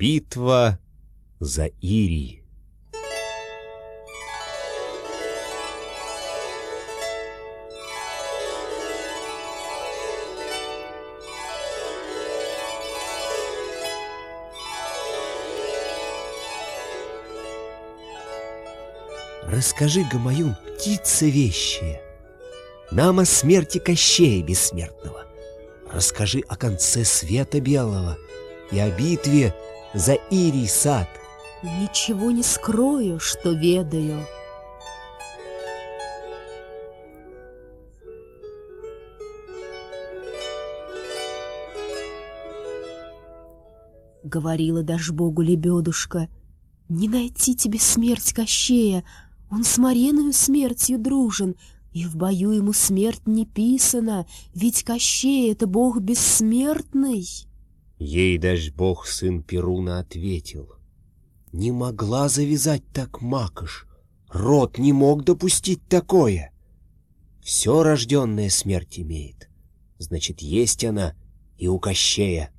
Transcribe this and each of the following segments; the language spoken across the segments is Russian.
Битва за Ирий. Расскажи, Гамаюн, птица вещая, Нам о смерти Кощея бессмертного. Расскажи о конце света белого И о битве за Ирий сад. Ничего не скрою, что ведаю. Говорила даже богу лебедушка, Не найти тебе смерть Кощея, Он с Мареною смертью дружен, И в бою ему смерть не писана, Ведь Кощей — это бог бессмертный. Ей даже бог сын Перуна ответил. Не могла завязать так макаш, род не мог допустить такое. Все рожденное смерть имеет, значит, есть она и у Кощея.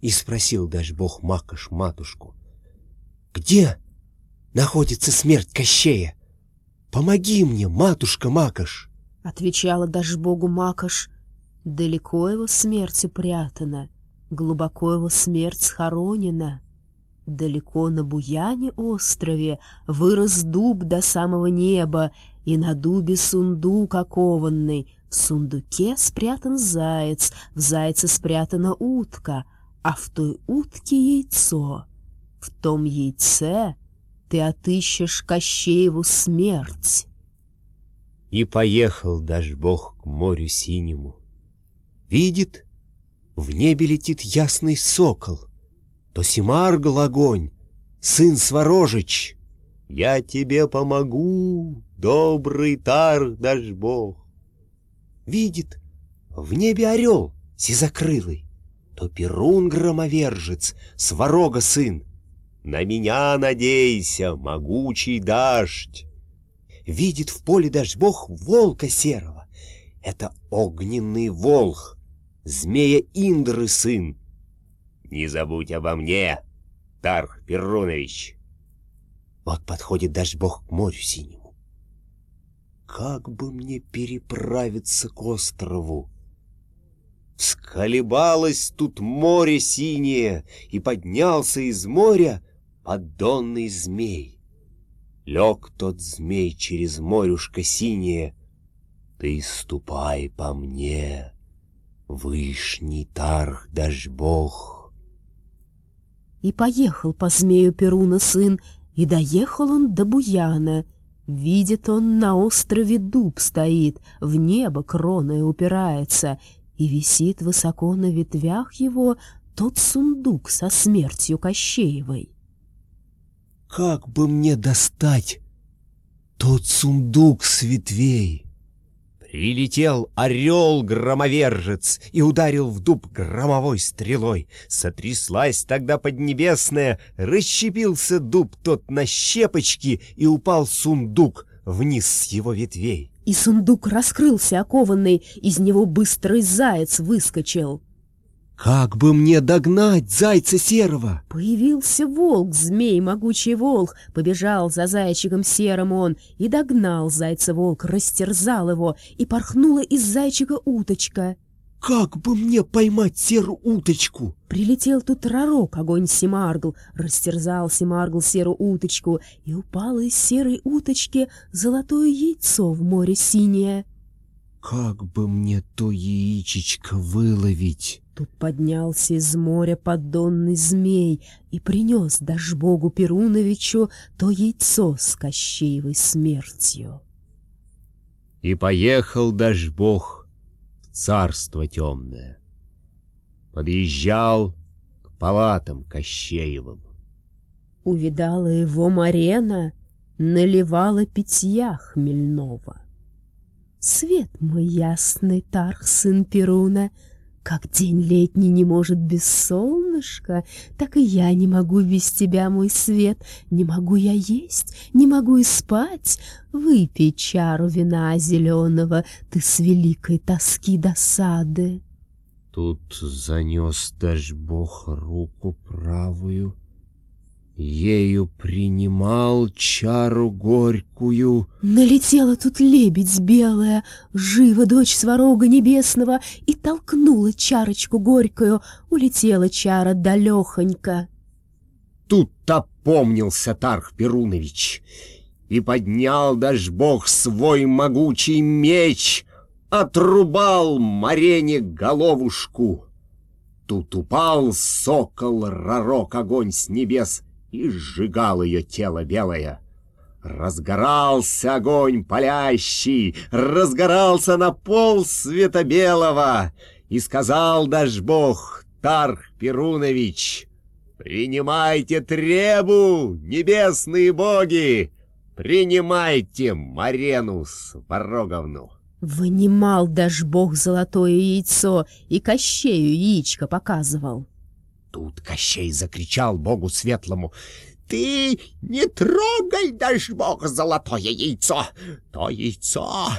И спросил даже бог Макаш матушку, где находится смерть Кощея? Помоги мне, матушка Макаш. Отвечала даже богу Макаш, далеко его смерть упрятана, глубоко его смерть схоронена. Далеко на Буяне острове вырос дуб до самого неба, и на дубе сундук окованный. В сундуке спрятан заяц, в зайце спрятана утка, а в той утке яйцо. В том яйце ты отыщешь Кощееву смерть. И поехал даже бог к морю синему. Видит, в небе летит ясный сокол, То Симаргл огонь, сын Сворожич. Я тебе помогу, добрый тар дашь бог. Видит, в небе орел сизокрылый, То Перун громовержец, Сварога сын. На меня надейся, могучий дождь. Видит в поле дождь бог волка серого. Это огненный волх, змея Индры сын. Не забудь обо мне, Тарх Перунович. Вот подходит даже бог к морю синему. Как бы мне переправиться к острову? Всколебалось тут море синее, и поднялся из моря поддонный змей. Лег тот змей через морюшко синее, ты ступай по мне. Вышний Тарх дашь бог. И поехал по змею Перуна сын, и доехал он до Буяна. Видит он, на острове дуб стоит, в небо кроной упирается, и висит высоко на ветвях его тот сундук со смертью Кощеевой. Как бы мне достать тот сундук с ветвей? Прилетел орел-громовержец и ударил в дуб громовой стрелой. Сотряслась тогда поднебесная, расщепился дуб тот на щепочки и упал сундук вниз с его ветвей. И сундук раскрылся окованный, из него быстрый заяц выскочил. Как бы мне догнать зайца серого? Появился волк, змей, могучий волк, побежал за зайчиком серым он и догнал зайца-волк, растерзал его, и порхнула из зайчика уточка. Как бы мне поймать серую уточку? Прилетел тут ророк, огонь Семаргл, растерзал Семаргл серую уточку, и упало из серой уточки золотое яйцо в море синее. Как бы мне то яичечко выловить? Тут поднялся из моря поддонный змей и принес даже богу Перуновичу то яйцо с Кощеевой смертью. И поехал даже бог в царство темное. Подъезжал к палатам Кощеевым. Увидала его Марена, наливала питья хмельного. Свет мой ясный, Тарх, сын Перуна — как день летний не может без солнышка, так и я не могу без тебя, мой свет. Не могу я есть, не могу и спать. Выпей чару вина зеленого, ты с великой тоски досады. Тут занес даже бог руку правую, Ею принимал чару горькую. Налетела тут лебедь белая, Живо дочь сварога небесного, И толкнула чарочку горькую, Улетела чара далехонько. Тут опомнился Тарх Перунович И поднял даже бог свой могучий меч, Отрубал Марене головушку. Тут упал сокол, ророк огонь с небес, и сжигал ее тело белое. Разгорался огонь палящий, разгорался на пол света белого, и сказал даже бог Тарх Перунович, «Принимайте требу, небесные боги! Принимайте Марену Свароговну!» Вынимал даже бог золотое яйцо и Кощею яичко показывал. Тут Кощей закричал богу светлому. «Ты не трогай, дашь бог, золотое яйцо! То яйцо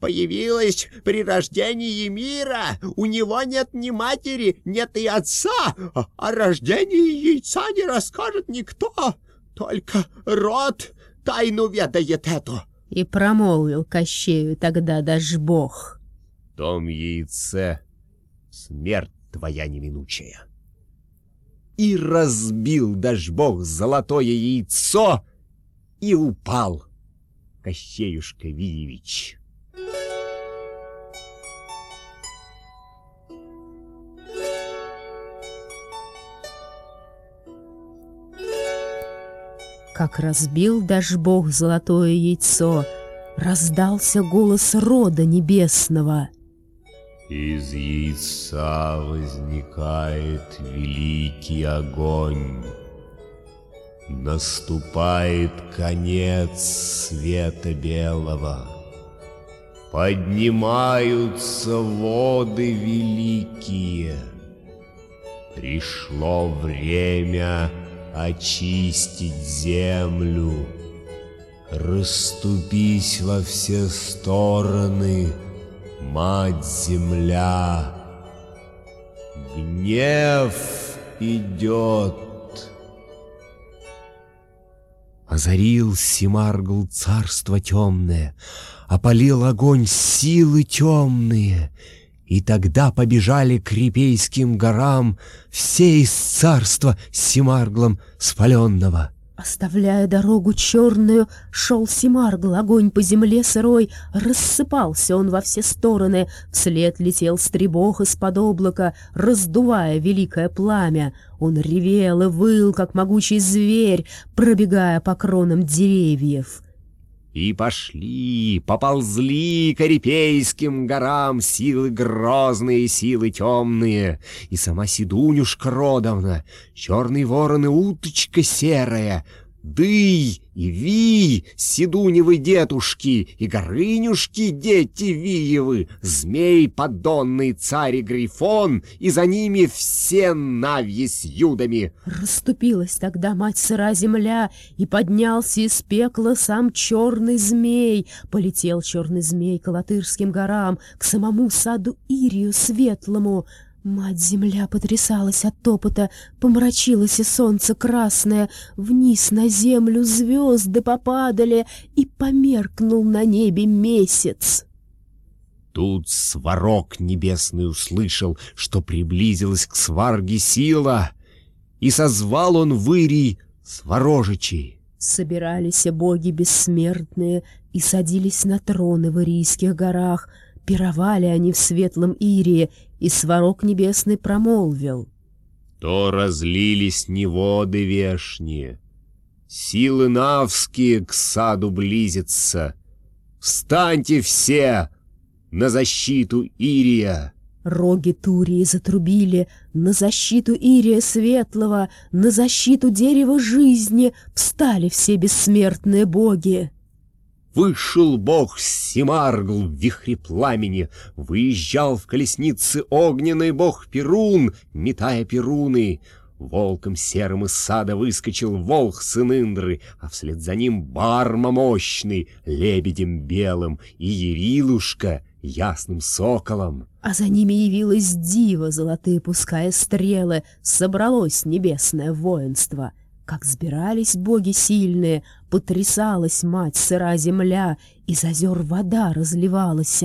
появилось при рождении мира. У него нет ни матери, нет и отца. О рождении яйца не расскажет никто. Только род тайну ведает эту». И промолвил Кощею тогда даже бог. «В том яйце смерть твоя неминучая» и разбил даже бог золотое яйцо и упал Кощеюшка Виевич. Как разбил даже бог золотое яйцо, раздался голос рода небесного. Из яйца возникает великий огонь. Наступает конец света белого. Поднимаются воды великие. Пришло время очистить землю. Раступись во все стороны — Мать-Земля, гнев идет. Озарил Симаргл царство темное, Опалил огонь силы темные, И тогда побежали к Репейским горам Все из царства Симарглом спаленного — Оставляя дорогу черную, шел Симаргл, огонь по земле сырой, рассыпался он во все стороны, вслед летел стребох из-под облака, раздувая великое пламя. Он ревел и выл, как могучий зверь, пробегая по кронам деревьев. И пошли, поползли к Орепейским горам силы грозные, силы темные, И сама Сидунюшка родовна, черный ворон и уточка серая, Дый и Ви, Седуневы дедушки, и Горынюшки дети Виевы, Змей подонный царь и Грифон, и за ними все навьи с юдами. Расступилась тогда мать сыра земля, и поднялся из пекла сам черный змей. Полетел черный змей к Алатырским горам, к самому саду Ирию светлому, Мать-земля потрясалась от топота, помрачилось и солнце красное, вниз на землю звезды попадали, и померкнул на небе месяц. Тут сварог небесный услышал, что приблизилась к сварге сила, и созвал он в Ирий сварожичей. Собирались боги бессмертные и садились на троны в Ирийских горах — Пировали они в светлом Ирии, и сварог небесный промолвил. То разлились не воды вешние, силы навские к саду близятся. Встаньте все на защиту Ирия! Роги Турии затрубили на защиту Ирия Светлого, на защиту дерева жизни встали все бессмертные боги. Вышел бог Симаргл в вихре пламени, Выезжал в колеснице огненный бог Перун, Метая перуны. Волком серым из сада выскочил волх сын Индры, А вслед за ним барма мощный, лебедем белым, И Ярилушка ясным соколом. А за ними явилась дива, золотые пуская стрелы, собралось небесное воинство. Как сбирались боги сильные, потрясалась мать сыра земля, из озер вода разливалась.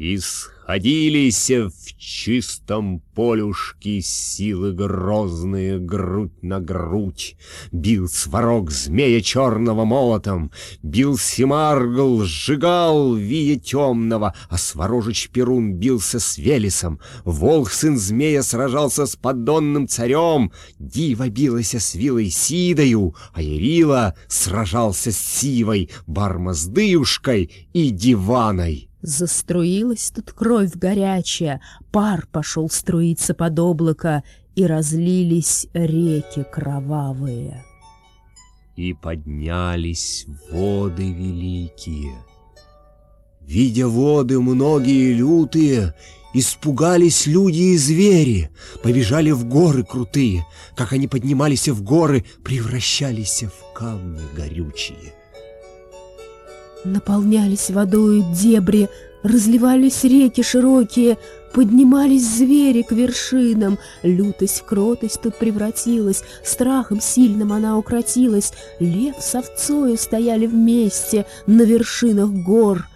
Исходились в чистом полюшке силы грозные грудь на грудь. Бил сварог змея черного молотом, бил Симаргл, сжигал вия темного, а сворожич Перун бился с Велесом. Волк, сын змея, сражался с поддонным царем, Дива билась с вилой Сидою, а Ярила сражался с Сивой, Бармаздыюшкой и Диваной. Заструилась тут кровь горячая, пар пошел струиться под облако, и разлились реки кровавые. И поднялись воды великие. Видя воды многие лютые, Испугались люди и звери, побежали в горы крутые. Как они поднимались в горы, превращались в камни горючие. Наполнялись водою дебри, разливались реки широкие, поднимались звери к вершинам. Лютость в кротость тут превратилась, страхом сильным она укротилась. Лев с овцою стояли вместе на вершинах гор.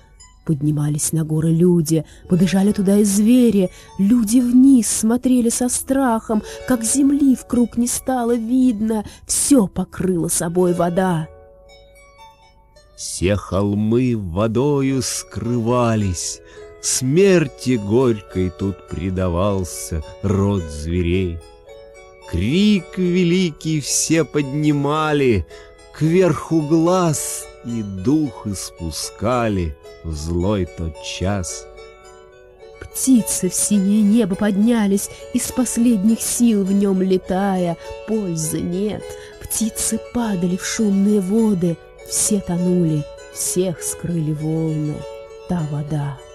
Поднимались на горы люди, побежали туда и звери. Люди вниз смотрели со страхом, как земли в круг не стало видно, все покрыла собой вода. Все холмы водою скрывались, Смерти горькой тут предавался род зверей. Крик великий все поднимали, Кверху глаз и дух испускали В злой тот час. Птицы в синее небо поднялись, Из последних сил в нем летая, Пользы нет, птицы падали в шумные воды — все тонули, всех скрыли волны, та вода —